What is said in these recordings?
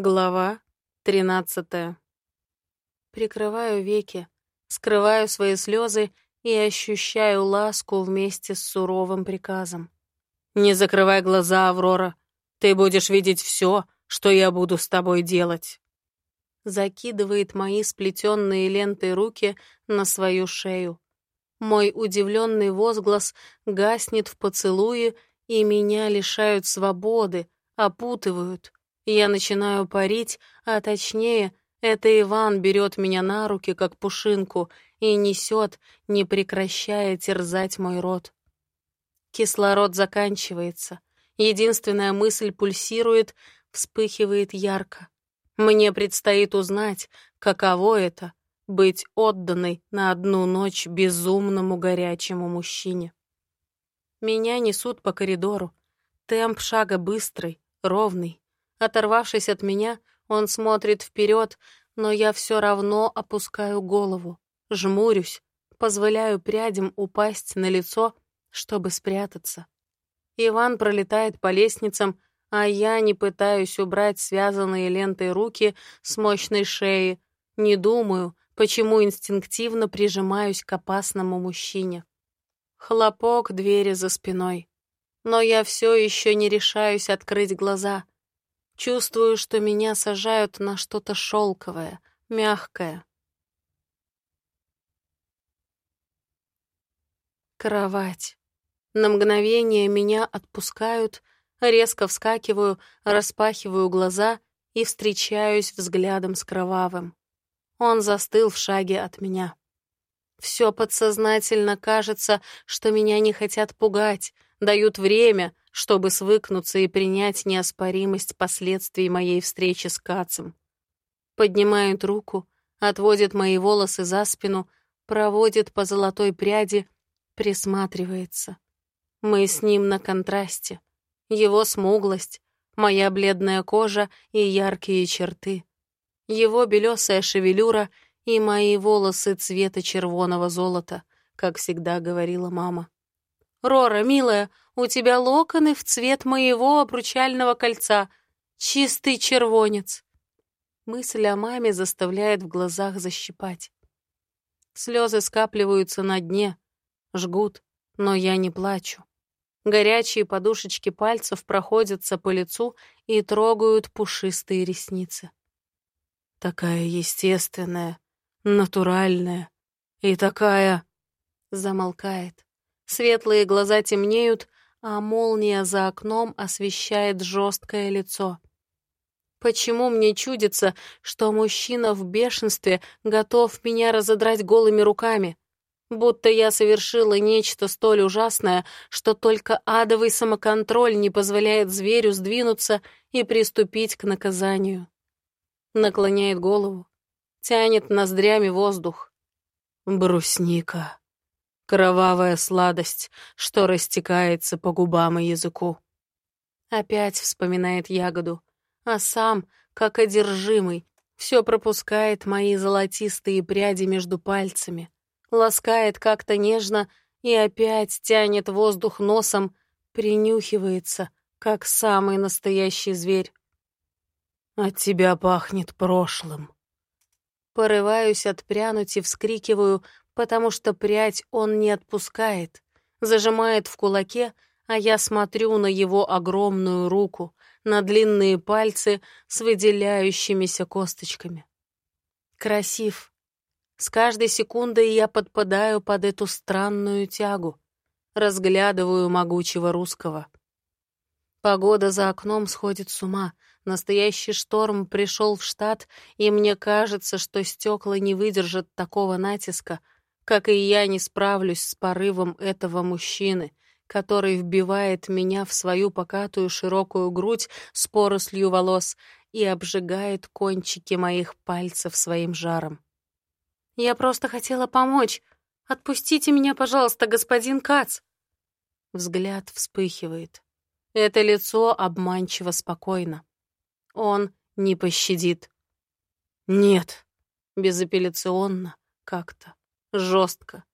Глава тринадцатая. Прикрываю веки, скрываю свои слезы и ощущаю ласку вместе с суровым приказом. «Не закрывай глаза, Аврора. Ты будешь видеть все, что я буду с тобой делать». Закидывает мои сплетенные лентой руки на свою шею. Мой удивленный возглас гаснет в поцелуе, и меня лишают свободы, опутывают — я начинаю парить, а точнее, это Иван берет меня на руки, как пушинку, и несет, не прекращая терзать мой рот. Кислород заканчивается. Единственная мысль пульсирует, вспыхивает ярко. Мне предстоит узнать, каково это — быть отданной на одну ночь безумному горячему мужчине. Меня несут по коридору. Темп шага быстрый, ровный. Оторвавшись от меня, он смотрит вперед, но я все равно опускаю голову, жмурюсь, позволяю прядям упасть на лицо, чтобы спрятаться. Иван пролетает по лестницам, а я не пытаюсь убрать связанные лентой руки с мощной шеи, не думаю, почему инстинктивно прижимаюсь к опасному мужчине. Хлопок двери за спиной. Но я все еще не решаюсь открыть глаза — Чувствую, что меня сажают на что-то шелковое, мягкое. Кровать. На мгновение меня отпускают, резко вскакиваю, распахиваю глаза и встречаюсь взглядом с кровавым. Он застыл в шаге от меня. Все подсознательно кажется, что меня не хотят пугать, дают время, чтобы свыкнуться и принять неоспоримость последствий моей встречи с Кацем. Поднимает руку, отводит мои волосы за спину, проводит по золотой пряди, присматривается. Мы с ним на контрасте. Его смуглость, моя бледная кожа и яркие черты. Его белесая шевелюра и мои волосы цвета червоного золота, как всегда говорила мама. «Рора, милая, у тебя локоны в цвет моего обручального кольца. Чистый червонец». Мысль о маме заставляет в глазах защипать. Слезы скапливаются на дне, жгут, но я не плачу. Горячие подушечки пальцев проходятся по лицу и трогают пушистые ресницы. Такая естественная, натуральная и такая... Замолкает. Светлые глаза темнеют, а молния за окном освещает жесткое лицо. Почему мне чудится, что мужчина в бешенстве готов меня разодрать голыми руками? Будто я совершила нечто столь ужасное, что только адовый самоконтроль не позволяет зверю сдвинуться и приступить к наказанию. Наклоняет голову, тянет ноздрями воздух. «Брусника», кровавая сладость, что растекается по губам и языку. Опять вспоминает ягоду, а сам, как одержимый, все пропускает мои золотистые пряди между пальцами, ласкает как-то нежно и опять тянет воздух носом, принюхивается, как самый настоящий зверь. От тебя пахнет прошлым. Порываюсь отпрянуть и вскрикиваю, потому что прядь он не отпускает, зажимает в кулаке, а я смотрю на его огромную руку, на длинные пальцы с выделяющимися косточками. Красив. С каждой секундой я подпадаю под эту странную тягу, разглядываю могучего русского. Погода за окном сходит с ума. Настоящий шторм пришел в штат, и мне кажется, что стекла не выдержат такого натиска — как и я не справлюсь с порывом этого мужчины, который вбивает меня в свою покатую широкую грудь с порослью волос и обжигает кончики моих пальцев своим жаром. «Я просто хотела помочь. Отпустите меня, пожалуйста, господин Кац!» Взгляд вспыхивает. Это лицо обманчиво спокойно. Он не пощадит. «Нет», безапелляционно как-то жестко.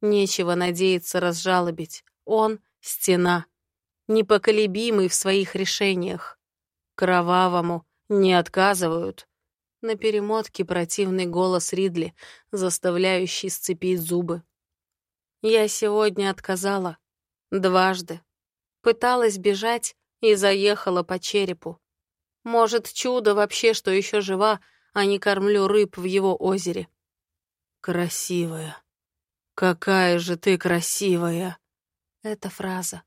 Нечего надеяться разжалобить. Он — стена, непоколебимый в своих решениях. Кровавому не отказывают. На перемотке противный голос Ридли, заставляющий сцепить зубы. Я сегодня отказала. Дважды. Пыталась бежать и заехала по черепу. Может, чудо вообще, что еще жива, а не кормлю рыб в его озере. Красивая. Какая же ты красивая. Эта фраза.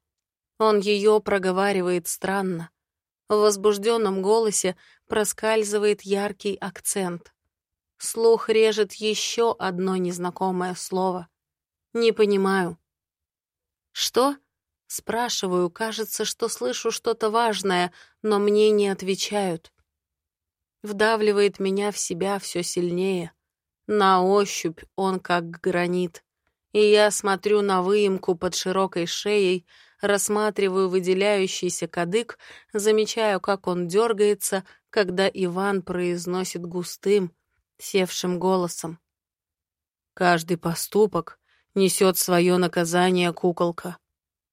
Он ее проговаривает странно. В возбужденном голосе проскальзывает яркий акцент. Слух режет еще одно незнакомое слово. Не понимаю. Что? Спрашиваю, кажется, что слышу что-то важное, но мне не отвечают. Вдавливает меня в себя все сильнее. На ощупь он как гранит. И я смотрю на выемку под широкой шеей, рассматриваю выделяющийся кадык, замечаю, как он дергается, когда Иван произносит густым, севшим голосом. «Каждый поступок несет свое наказание, куколка.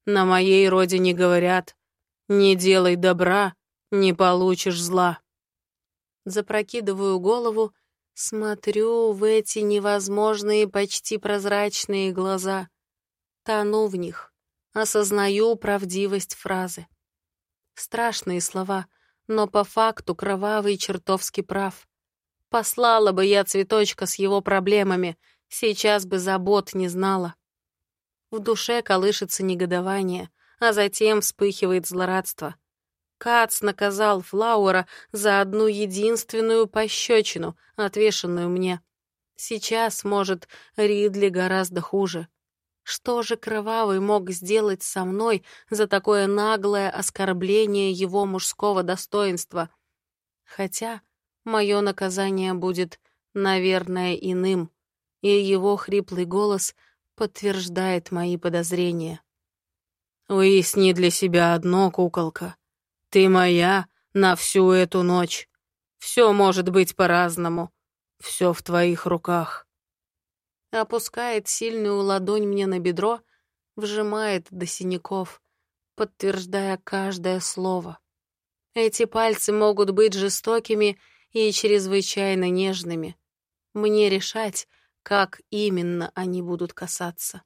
На моей родине говорят, не делай добра, не получишь зла». Запрокидываю голову, смотрю в эти невозможные, почти прозрачные глаза. Тону в них осознаю правдивость фразы. Страшные слова, но по факту кровавый чертовски прав. Послала бы я цветочка с его проблемами, сейчас бы забот не знала. В душе колышется негодование, а затем вспыхивает злорадство. Кац наказал Флауэра за одну единственную пощечину, отвешенную мне. Сейчас, может, Ридли гораздо хуже. Что же Кровавый мог сделать со мной за такое наглое оскорбление его мужского достоинства? Хотя мое наказание будет, наверное, иным, и его хриплый голос подтверждает мои подозрения. «Уясни для себя одно, куколка. Ты моя на всю эту ночь. Все может быть по-разному. Все в твоих руках опускает сильную ладонь мне на бедро, вжимает до синяков, подтверждая каждое слово. Эти пальцы могут быть жестокими и чрезвычайно нежными. Мне решать, как именно они будут касаться.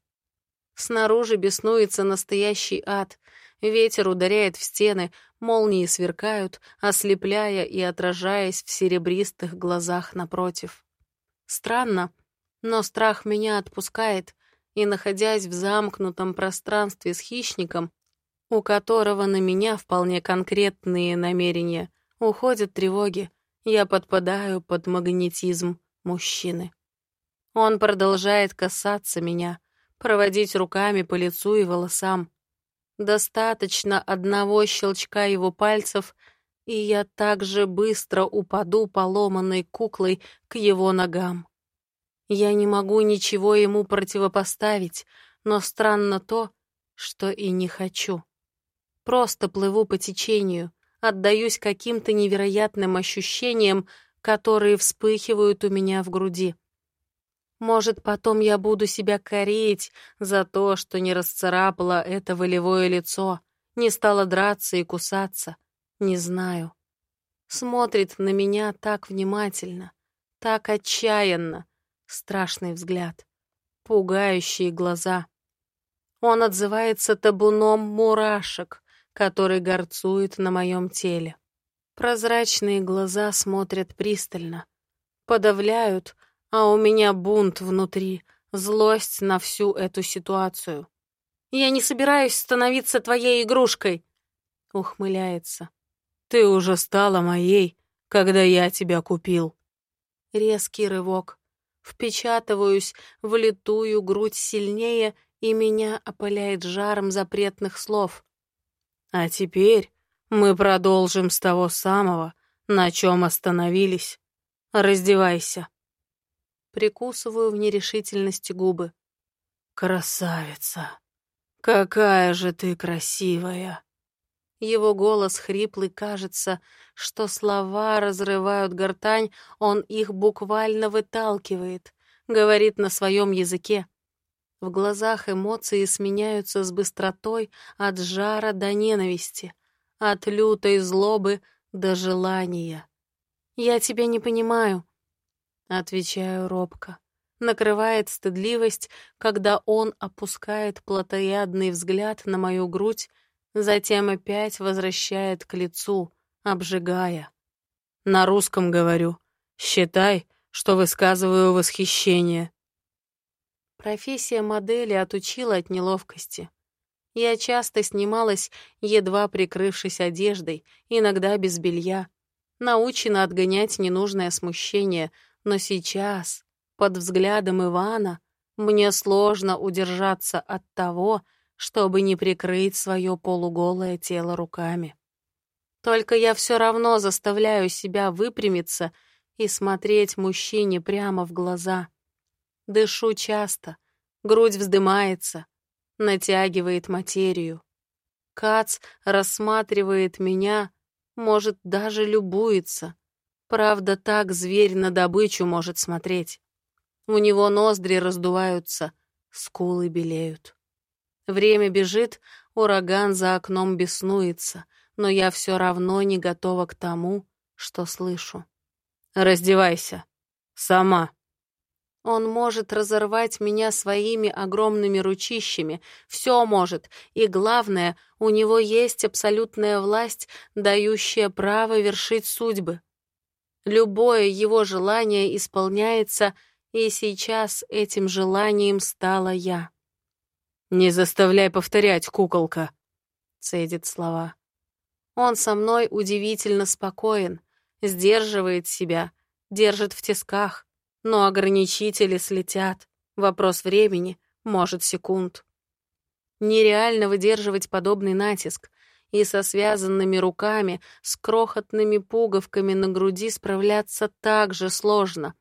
Снаружи беснуется настоящий ад. Ветер ударяет в стены, молнии сверкают, ослепляя и отражаясь в серебристых глазах напротив. Странно, но страх меня отпускает, и, находясь в замкнутом пространстве с хищником, у которого на меня вполне конкретные намерения, уходят тревоги, я подпадаю под магнетизм мужчины. Он продолжает касаться меня, проводить руками по лицу и волосам. Достаточно одного щелчка его пальцев, и я так же быстро упаду поломанной куклой к его ногам. Я не могу ничего ему противопоставить, но странно то, что и не хочу. Просто плыву по течению, отдаюсь каким-то невероятным ощущениям, которые вспыхивают у меня в груди. Может, потом я буду себя корить за то, что не расцарапала это волевое лицо, не стала драться и кусаться. Не знаю. Смотрит на меня так внимательно, так отчаянно, Страшный взгляд. Пугающие глаза. Он отзывается табуном мурашек, который горцует на моем теле. Прозрачные глаза смотрят пристально. Подавляют, а у меня бунт внутри, злость на всю эту ситуацию. «Я не собираюсь становиться твоей игрушкой», — ухмыляется. «Ты уже стала моей, когда я тебя купил». Резкий рывок впечатываюсь в литую грудь сильнее, и меня опаляет жаром запретных слов. А теперь мы продолжим с того самого, на чем остановились. Раздевайся. Прикусываю в нерешительности губы. Красавица! Какая же ты красивая! Его голос хриплый, кажется, что слова разрывают гортань, он их буквально выталкивает, говорит на своем языке. В глазах эмоции сменяются с быстротой от жара до ненависти, от лютой злобы до желания, «Я тебя не понимаю», — отвечаю робко. Накрывает стыдливость, когда он опускает плотоядный взгляд на мою грудь, затем опять возвращает к лицу, обжигая. На русском говорю. Считай, что высказываю восхищение. Профессия модели отучила от неловкости. Я часто снималась, едва прикрывшись одеждой, иногда без белья. Научена отгонять ненужное смущение, но сейчас, под взглядом Ивана, мне сложно удержаться от того, чтобы не прикрыть свое полуголое тело руками. Только я все равно заставляю себя выпрямиться и смотреть мужчине прямо в глаза. Дышу часто, грудь вздымается, натягивает материю. Кац рассматривает меня, может, даже любуется. Правда, так зверь на добычу может смотреть. У него ноздри раздуваются, скулы белеют. Время бежит, ураган за окном беснуется, но я все равно не готова к тому, что слышу. «Раздевайся. Сама». Он может разорвать меня своими огромными ручищами, все может, и главное, у него есть абсолютная власть, дающая право вершить судьбы. Любое его желание исполняется, и сейчас этим желанием стала я. «Не заставляй повторять, куколка», — цедит слова. Он со мной удивительно спокоен, сдерживает себя, держит в тисках, но ограничители слетят. Вопрос времени, может, секунд. Нереально выдерживать подобный натиск, и со связанными руками, с крохотными пуговками на груди справляться так же сложно.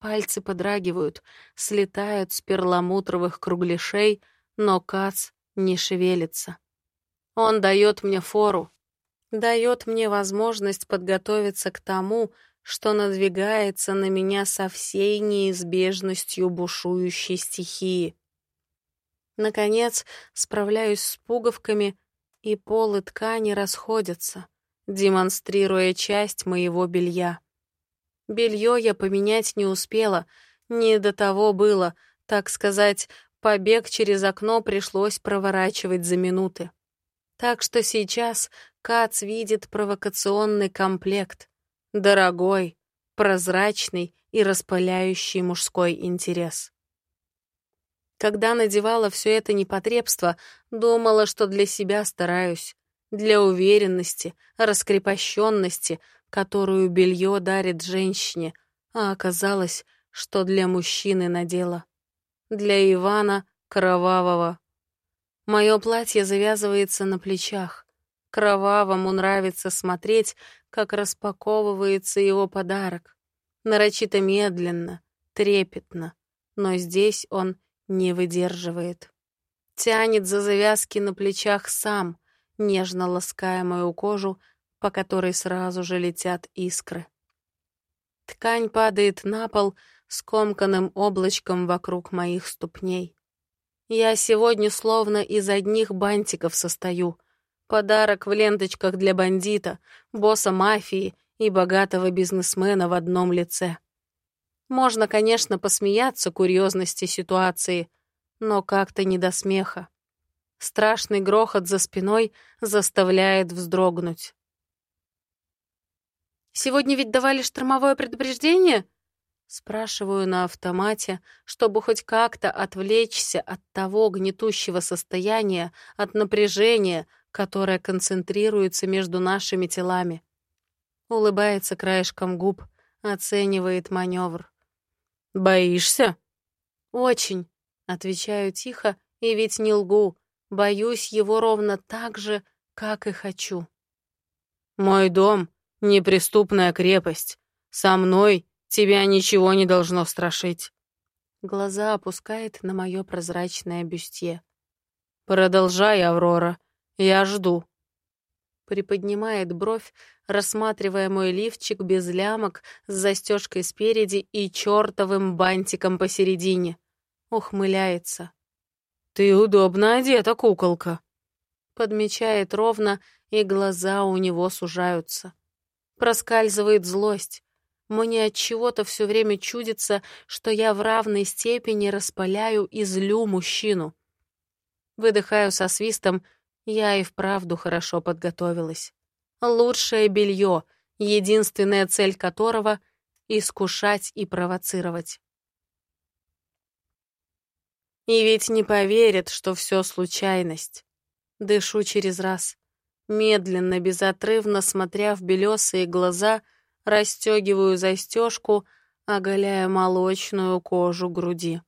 Пальцы подрагивают, слетают с перламутровых кругляшей, но Кац не шевелится. Он дает мне фору, дает мне возможность подготовиться к тому, что надвигается на меня со всей неизбежностью бушующей стихии. Наконец, справляюсь с пуговками, и полы ткани расходятся, демонстрируя часть моего белья. Белье я поменять не успела, не до того было, так сказать, побег через окно пришлось проворачивать за минуты. Так что сейчас Кац видит провокационный комплект, Дорогой, прозрачный и распыляющий мужской интерес. Когда надевала все это непотребство, думала, что для себя стараюсь, для уверенности, раскрепощенности, которую белье дарит женщине, а оказалось, что для мужчины надела. Для Ивана — кровавого. Мое платье завязывается на плечах. Кровавому нравится смотреть, как распаковывается его подарок. Нарочито медленно, трепетно, но здесь он не выдерживает. Тянет за завязки на плечах сам, нежно лаская мою кожу, по которой сразу же летят искры. Ткань падает на пол скомканным облачком вокруг моих ступней. Я сегодня словно из одних бантиков состою — Подарок в ленточках для бандита, босса мафии и богатого бизнесмена в одном лице. Можно, конечно, посмеяться курьезности ситуации, но как-то не до смеха. Страшный грохот за спиной заставляет вздрогнуть. «Сегодня ведь давали штормовое предупреждение?» Спрашиваю на автомате, чтобы хоть как-то отвлечься от того гнетущего состояния, от напряжения, которая концентрируется между нашими телами. Улыбается краешком губ, оценивает маневр. «Боишься?» «Очень», — отвечаю тихо, и ведь не лгу. Боюсь его ровно так же, как и хочу. «Мой дом — неприступная крепость. Со мной тебя ничего не должно страшить». Глаза опускает на мое прозрачное бюстье. «Продолжай, Аврора. Я жду. Приподнимает бровь, рассматривая мой лифчик без лямок с застежкой спереди и чертовым бантиком посередине. Ухмыляется. «Ты удобно одета, куколка». Подмечает ровно, и глаза у него сужаются. Проскальзывает злость. Мне от чего-то все время чудится, что я в равной степени распаляю и злю мужчину. Выдыхаю со свистом, я и вправду хорошо подготовилась. Лучшее белье, единственная цель которого — искушать и провоцировать. И ведь не поверят, что все случайность. Дышу через раз. Медленно, безотрывно, смотря в белесые глаза, расстегиваю застежку, оголяя молочную кожу груди.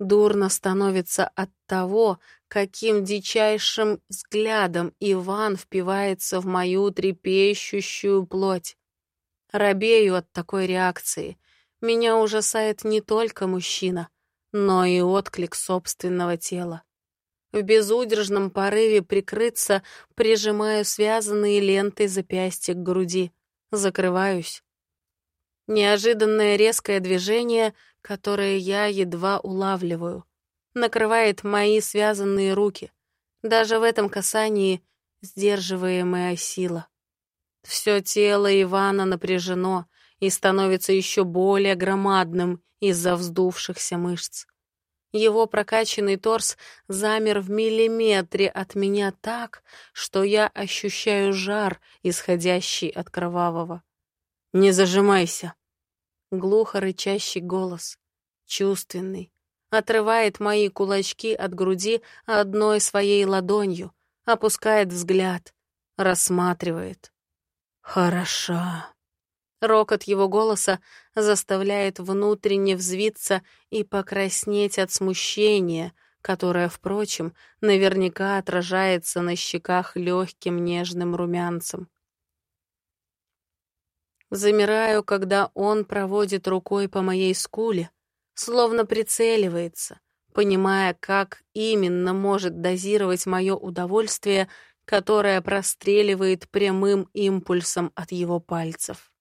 Дурно становится от того, каким дичайшим взглядом Иван впивается в мою трепещущую плоть. Робею от такой реакции. Меня ужасает не только мужчина, но и отклик собственного тела. В безудержном порыве прикрыться прижимаю связанные лентой запястья к груди. Закрываюсь. Неожиданное резкое движение, которое я едва улавливаю, накрывает мои связанные руки. Даже в этом касании сдерживаемая сила. Все тело Ивана напряжено и становится еще более громадным из-за вздувшихся мышц. Его прокачанный торс замер в миллиметре от меня так, что я ощущаю жар, исходящий от кровавого. «Не зажимайся!» Глухо рычащий голос, чувственный, отрывает мои кулачки от груди одной своей ладонью, опускает взгляд, рассматривает. «Хороша!» Рокот его голоса заставляет внутренне взвиться и покраснеть от смущения, которое, впрочем, наверняка отражается на щеках легким нежным румянцем. Замираю, когда он проводит рукой по моей скуле, словно прицеливается, понимая, как именно может дозировать мое удовольствие, которое простреливает прямым импульсом от его пальцев.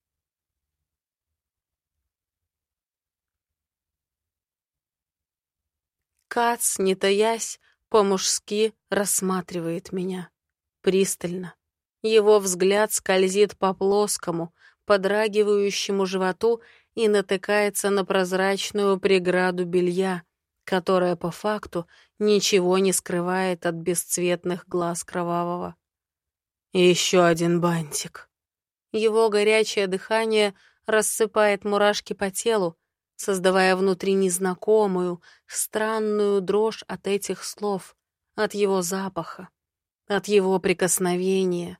Кац, не таясь, по-мужски рассматривает меня. Пристально. Его взгляд скользит по плоскому, подрагивающему животу и натыкается на прозрачную преграду белья, которая по факту ничего не скрывает от бесцветных глаз кровавого. еще один бантик. Его горячее дыхание рассыпает мурашки по телу, создавая внутри незнакомую, странную дрожь от этих слов, от его запаха, от его прикосновения.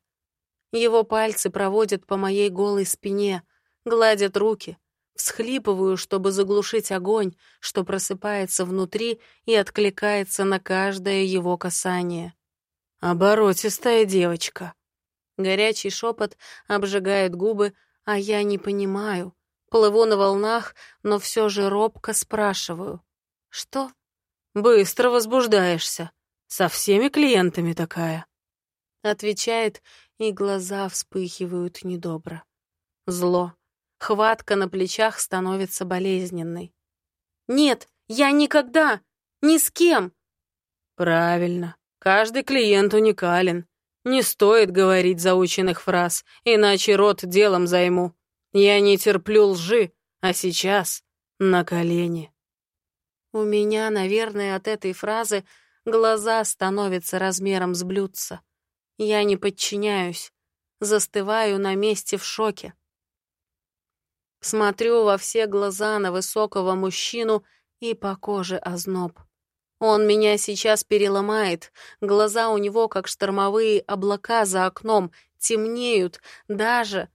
Его пальцы проводят по моей голой спине, гладят руки, всхлипываю, чтобы заглушить огонь, что просыпается внутри и откликается на каждое его касание. «Оборотистая девочка». Горячий шепот обжигает губы, а я не понимаю, Плыву на волнах, но все же робко спрашиваю. «Что?» «Быстро возбуждаешься. Со всеми клиентами такая». Отвечает, и глаза вспыхивают недобро. Зло. Хватка на плечах становится болезненной. «Нет, я никогда! Ни с кем!» «Правильно. Каждый клиент уникален. Не стоит говорить заученных фраз, иначе рот делом займу. Я не терплю лжи, а сейчас на колени. У меня, наверное, от этой фразы глаза становятся размером с блюдца. Я не подчиняюсь, застываю на месте в шоке. Смотрю во все глаза на высокого мужчину и по коже озноб. Он меня сейчас переломает, глаза у него, как штормовые облака за окном, темнеют, даже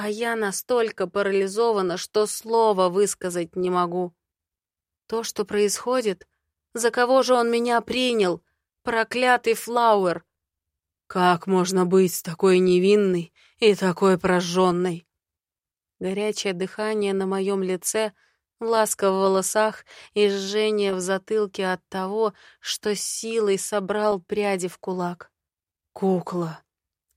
а я настолько парализована, что слова высказать не могу. То, что происходит, за кого же он меня принял? Проклятый Флауэр! Как можно быть такой невинной и такой прожженной? Горячее дыхание на моем лице, ласка в волосах и жжение в затылке от того, что силой собрал пряди в кулак. Кукла.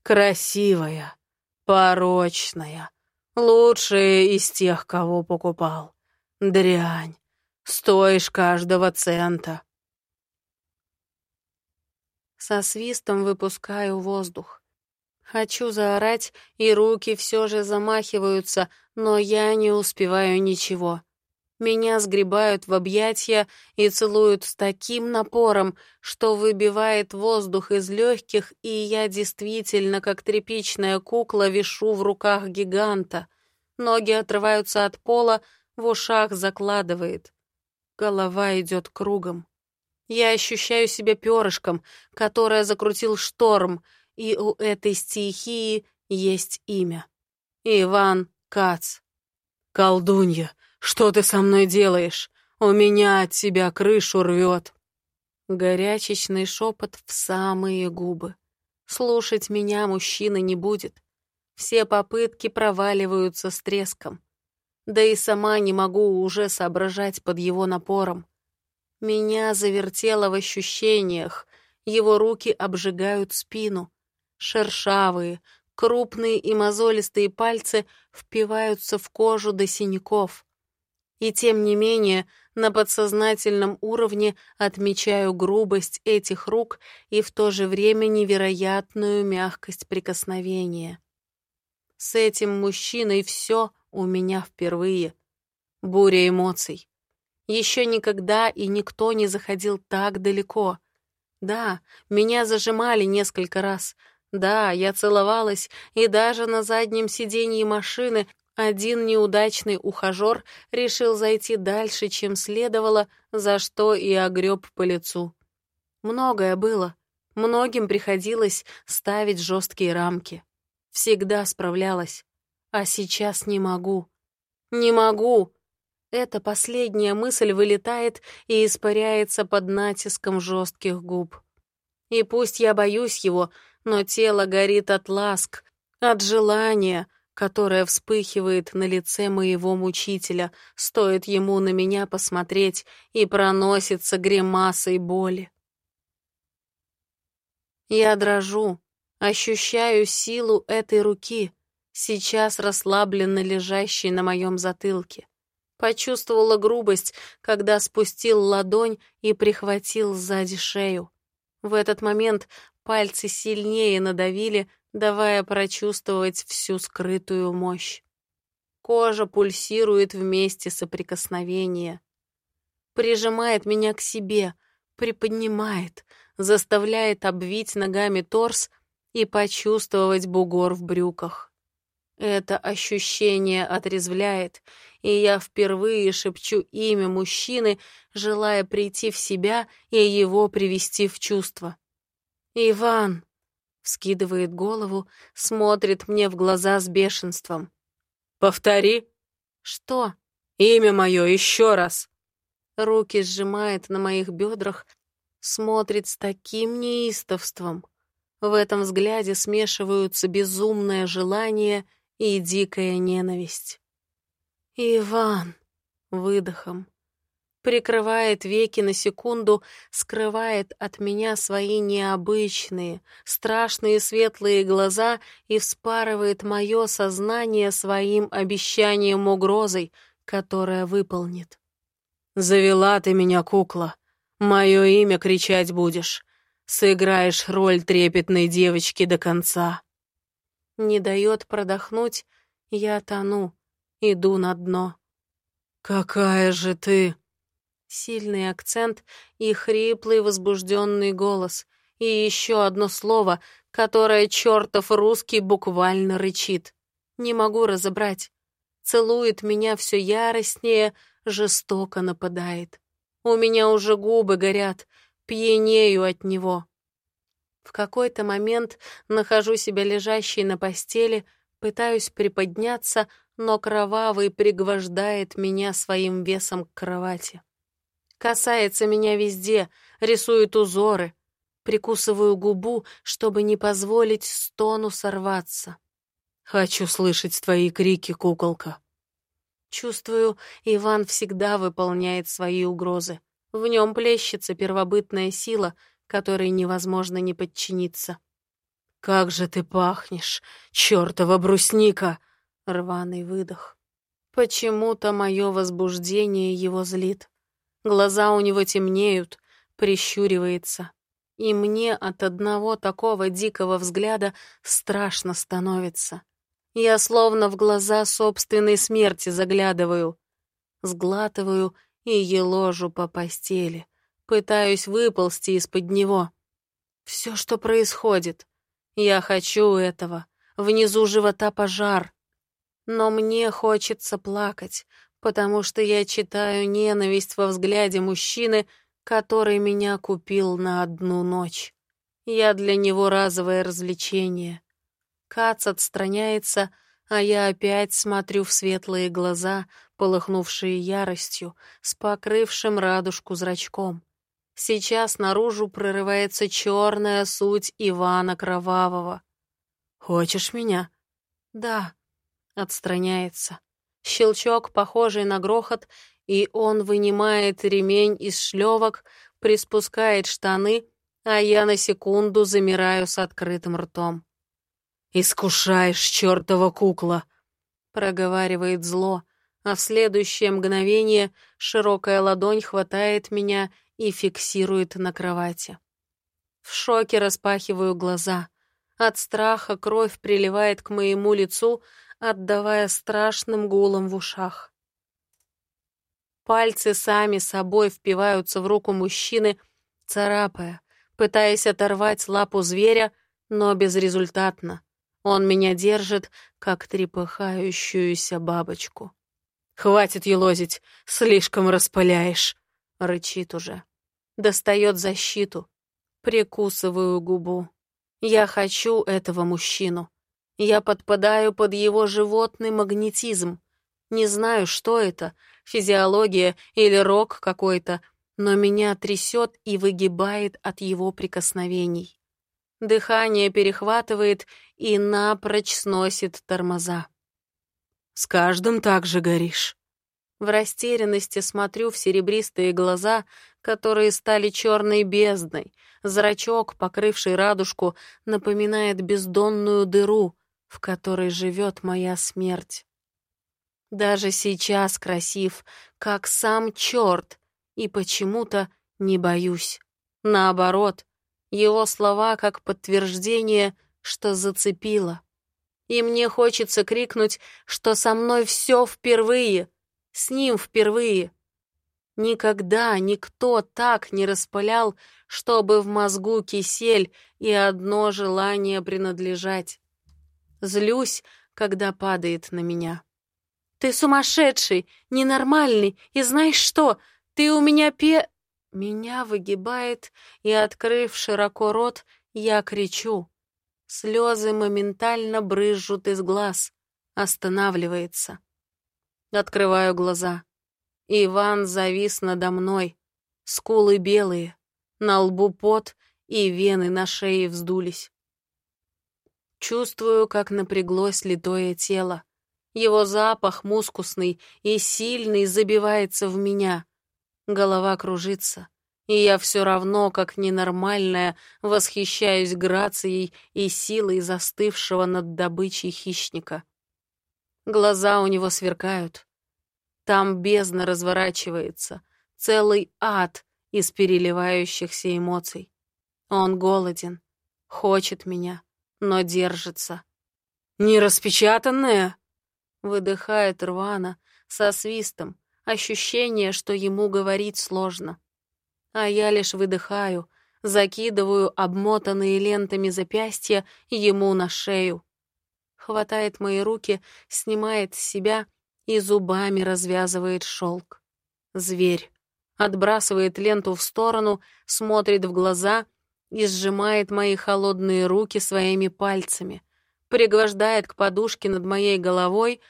Красивая порочная, лучшая из тех, кого покупал. Дрянь, стоишь каждого цента. Со свистом выпускаю воздух. Хочу заорать, и руки все же замахиваются, но я не успеваю ничего. Меня сгребают в объятья и целуют с таким напором, что выбивает воздух из легких, и я действительно, как тряпичная кукла, вишу в руках гиганта. Ноги отрываются от пола, в ушах закладывает. Голова идет кругом. Я ощущаю себя перышком, которое закрутил шторм, и у этой стихии есть имя. Иван Кац. «Колдунья, что ты со мной делаешь? У меня от тебя крышу рвет!» Горячечный шепот в самые губы. Слушать меня мужчина не будет. Все попытки проваливаются с треском. Да и сама не могу уже соображать под его напором. Меня завертело в ощущениях, его руки обжигают спину. Шершавые, крупные и мозолистые пальцы впиваются в кожу до синяков. И тем не менее, на подсознательном уровне отмечаю грубость этих рук и в то же время невероятную мягкость прикосновения. С этим мужчиной все у меня впервые. Буря эмоций. Еще никогда и никто не заходил так далеко. Да, меня зажимали несколько раз. Да, я целовалась, и даже на заднем сиденье машины один неудачный ухажер решил зайти дальше, чем следовало, за что и огреб по лицу. Многое было. Многим приходилось ставить жесткие рамки. Всегда справлялась. А сейчас не могу. Не могу. Эта последняя мысль вылетает и испаряется под натиском жестких губ. И пусть я боюсь его, но тело горит от ласк, от желания, которое вспыхивает на лице моего мучителя, стоит ему на меня посмотреть и проносится гримасой боли. Я дрожу, ощущаю силу этой руки, сейчас расслабленно лежащей на моем затылке. Почувствовала грубость, когда спустил ладонь и прихватил сзади шею. В этот момент пальцы сильнее надавили, давая прочувствовать всю скрытую мощь. Кожа пульсирует вместе соприкосновения. Прижимает меня к себе, приподнимает, заставляет обвить ногами торс и почувствовать бугор в брюках. Это ощущение отрезвляет, и я впервые шепчу имя мужчины, желая прийти в себя и его привести в чувство. «Иван!» — вскидывает голову, смотрит мне в глаза с бешенством. «Повтори!» «Что?» «Имя мое еще раз!» Руки сжимает на моих бедрах, смотрит с таким неистовством. В этом взгляде смешиваются безумное желание — и дикая ненависть. «Иван!» — выдохом. Прикрывает веки на секунду, скрывает от меня свои необычные, страшные светлые глаза и вспарывает мое сознание своим обещанием угрозой, которая выполнит. «Завела ты меня, кукла. Мое имя кричать будешь. Сыграешь роль трепетной девочки до конца» не дает продохнуть, я тону, иду на дно. «Какая же ты!» Сильный акцент и хриплый возбужденный голос, и еще одно слово, которое чертов русский буквально рычит. Не могу разобрать. Целует меня все яростнее, жестоко нападает. У меня уже губы горят, пьянею от него. В какой-то момент нахожу себя лежащей на постели, пытаюсь приподняться, но кровавый пригвождает меня своим весом к кровати. Касается меня везде, рисует узоры. Прикусываю губу, чтобы не позволить стону сорваться. «Хочу слышать твои крики, куколка». Чувствую, Иван всегда выполняет свои угрозы. В нем плещется первобытная сила — которой невозможно не подчиниться. «Как же ты пахнешь, чертова брусника!» Рваный выдох. Почему-то мое возбуждение его злит. Глаза у него темнеют, прищуривается. И мне от одного такого дикого взгляда страшно становится. Я словно в глаза собственной смерти заглядываю. Сглатываю и еложу по постели. Пытаюсь выползти из-под него. Все, что происходит. Я хочу этого. Внизу живота пожар. Но мне хочется плакать, потому что я читаю ненависть во взгляде мужчины, который меня купил на одну ночь. Я для него разовое развлечение. Кац отстраняется, а я опять смотрю в светлые глаза, полыхнувшие яростью, с покрывшим радужку зрачком. Сейчас наружу прорывается черная суть Ивана Кровавого. «Хочешь меня?» «Да», — отстраняется. Щелчок, похожий на грохот, и он вынимает ремень из шлевок, приспускает штаны, а я на секунду замираю с открытым ртом. «Искушаешь, чертова кукла!» — проговаривает зло, а в следующее мгновение широкая ладонь хватает меня и фиксирует на кровати. В шоке распахиваю глаза. От страха кровь приливает к моему лицу, отдавая страшным гулом в ушах. Пальцы сами собой впиваются в руку мужчины, царапая, пытаясь оторвать лапу зверя, но безрезультатно. Он меня держит, как трепыхающуюся бабочку. «Хватит елозить, слишком распыляешь», — рычит уже. Достает защиту. Прикусываю губу. Я хочу этого мужчину. Я подпадаю под его животный магнетизм. Не знаю, что это, физиология или рок какой-то, но меня трясет и выгибает от его прикосновений. Дыхание перехватывает и напрочь сносит тормоза. «С каждым так же горишь». В растерянности смотрю в серебристые глаза, которые стали черной бездной. Зрачок, покрывший радужку, напоминает бездонную дыру, в которой живет моя смерть. Даже сейчас красив, как сам черт, и почему-то не боюсь. Наоборот, его слова как подтверждение, что зацепило. И мне хочется крикнуть, что со мной все впервые, с ним впервые. Никогда никто так не распылял, чтобы в мозгу кисель и одно желание принадлежать. Злюсь, когда падает на меня. «Ты сумасшедший, ненормальный, и знаешь что? Ты у меня пе...» Меня выгибает, и, открыв широко рот, я кричу. Слезы моментально брызжут из глаз. Останавливается. Открываю глаза. Иван завис надо мной. Скулы белые, на лбу пот, и вены на шее вздулись. Чувствую, как напряглось литое тело. Его запах мускусный и сильный забивается в меня. Голова кружится, и я все равно, как ненормальная, восхищаюсь грацией и силой застывшего над добычей хищника. Глаза у него сверкают. Там бездна разворачивается, целый ад из переливающихся эмоций. Он голоден, хочет меня, но держится. «Нераспечатанная?» Выдыхает рвано, со свистом, ощущение, что ему говорить сложно. А я лишь выдыхаю, закидываю обмотанные лентами запястья ему на шею хватает мои руки, снимает с себя и зубами развязывает шелк. Зверь. Отбрасывает ленту в сторону, смотрит в глаза и сжимает мои холодные руки своими пальцами, пригвождает к подушке над моей головой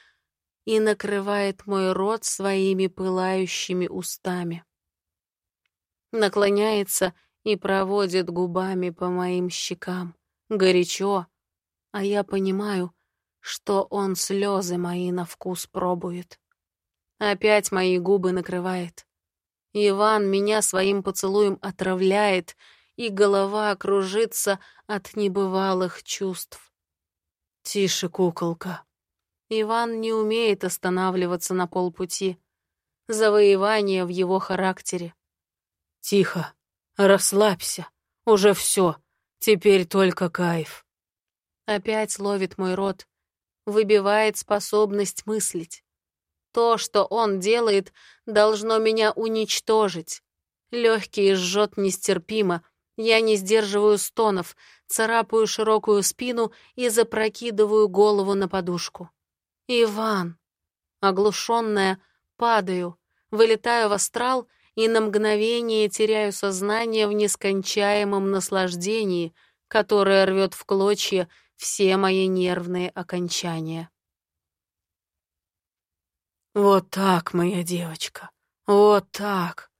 и накрывает мой рот своими пылающими устами. Наклоняется и проводит губами по моим щекам. Горячо. А я понимаю, что он слезы мои на вкус пробует. Опять мои губы накрывает. Иван меня своим поцелуем отравляет, и голова кружится от небывалых чувств. «Тише, куколка». Иван не умеет останавливаться на полпути. Завоевание в его характере. «Тихо, расслабься, Уже все. Теперь только кайф. Опять ловит мой рот, выбивает способность мыслить. То, что он делает, должно меня уничтожить. Легкие жжет нестерпимо, я не сдерживаю стонов, царапаю широкую спину и запрокидываю голову на подушку. Иван. Оглушенная, падаю, вылетаю в астрал и на мгновение теряю сознание в нескончаемом наслаждении, которое рвет в клочья все мои нервные окончания. «Вот так, моя девочка, вот так!»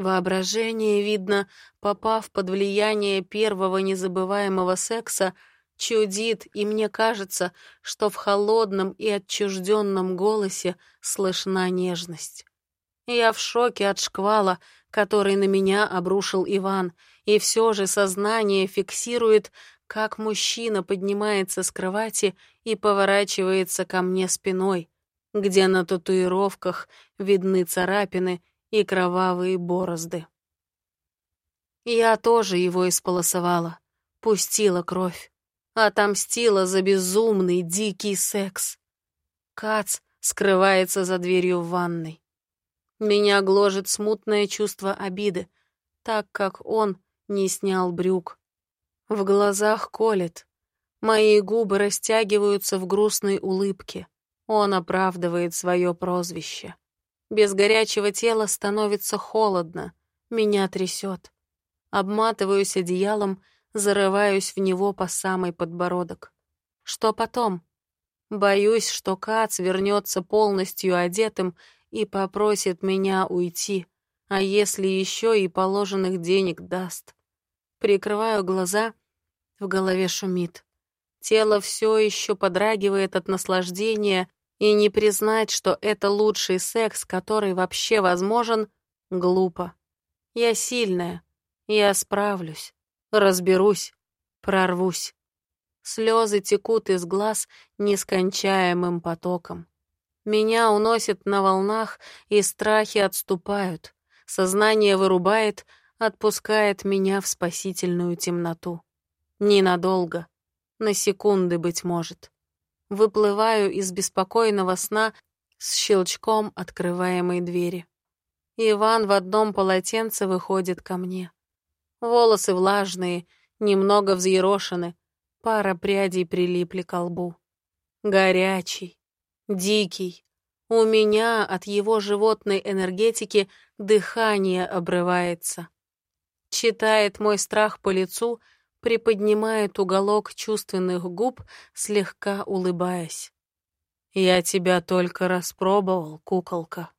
Воображение, видно, попав под влияние первого незабываемого секса, чудит, и мне кажется, что в холодном и отчужденном голосе слышна нежность. Я в шоке от шквала, который на меня обрушил Иван, и все же сознание фиксирует, как мужчина поднимается с кровати и поворачивается ко мне спиной, где на татуировках видны царапины и кровавые борозды. Я тоже его исполосовала, пустила кровь, отомстила за безумный дикий секс. Кац скрывается за дверью в ванной. Меня гложет смутное чувство обиды, так как он не снял брюк. В глазах колет. Мои губы растягиваются в грустной улыбке. Он оправдывает свое прозвище. Без горячего тела становится холодно, меня трясет. Обматываюсь одеялом, зарываюсь в него по самый подбородок. Что потом? Боюсь, что Кац вернется полностью одетым и попросит меня уйти, а если еще и положенных денег даст. Прикрываю глаза, в голове шумит. Тело все еще подрагивает от наслаждения, и не признать, что это лучший секс, который вообще возможен, глупо. Я сильная, я справлюсь, разберусь, прорвусь. Слезы текут из глаз нескончаемым потоком. Меня уносит на волнах, и страхи отступают. Сознание вырубает, отпускает меня в спасительную темноту. Ненадолго, на секунды, быть может. Выплываю из беспокойного сна с щелчком открываемой двери. Иван в одном полотенце выходит ко мне. Волосы влажные, немного взъерошены, пара прядей прилипли к лбу. Горячий, дикий. У меня от его животной энергетики дыхание обрывается. Читает мой страх по лицу — приподнимает уголок чувственных губ, слегка улыбаясь. «Я тебя только распробовал, куколка».